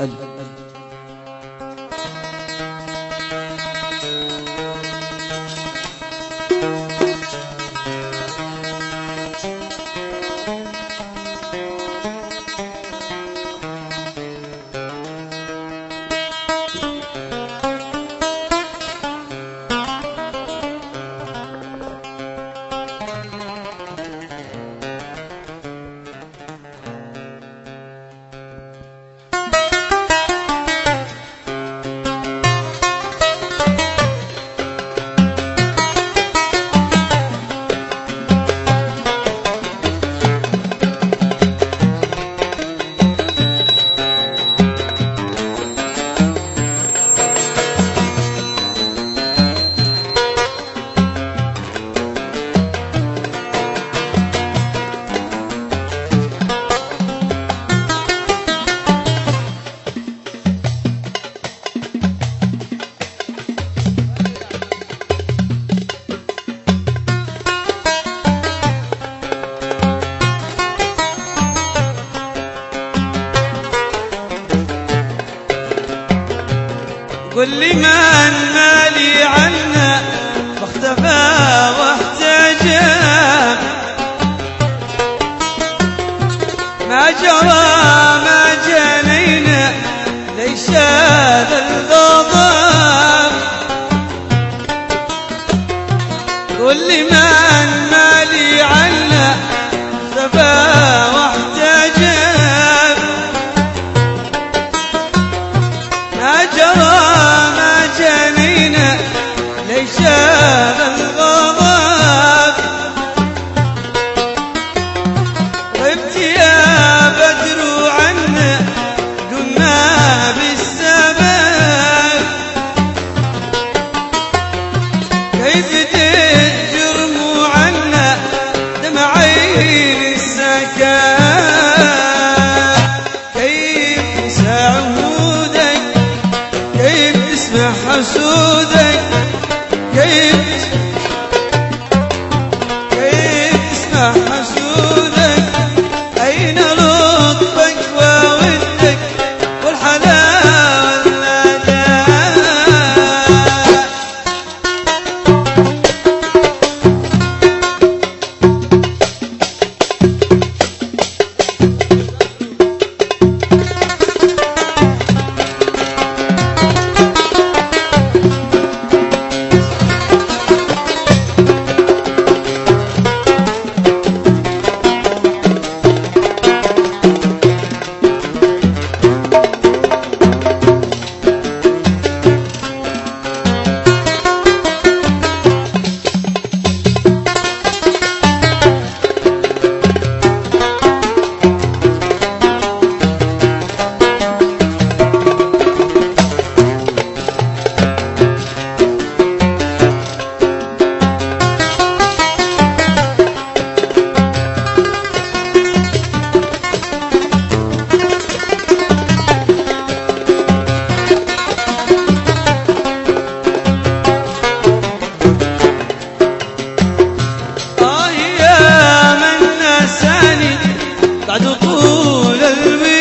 الأجل كل ما مالي عنا فاختفى واحتجى. ما جرى ما جنينا ليس هذا عيشان الغراب غبت يا بدر عنا قمنا بالسبب. كيف تجرم عنا دمعي بالسكاب كيف سعودك؟ كيف تسمع حسودك؟ جيت sevim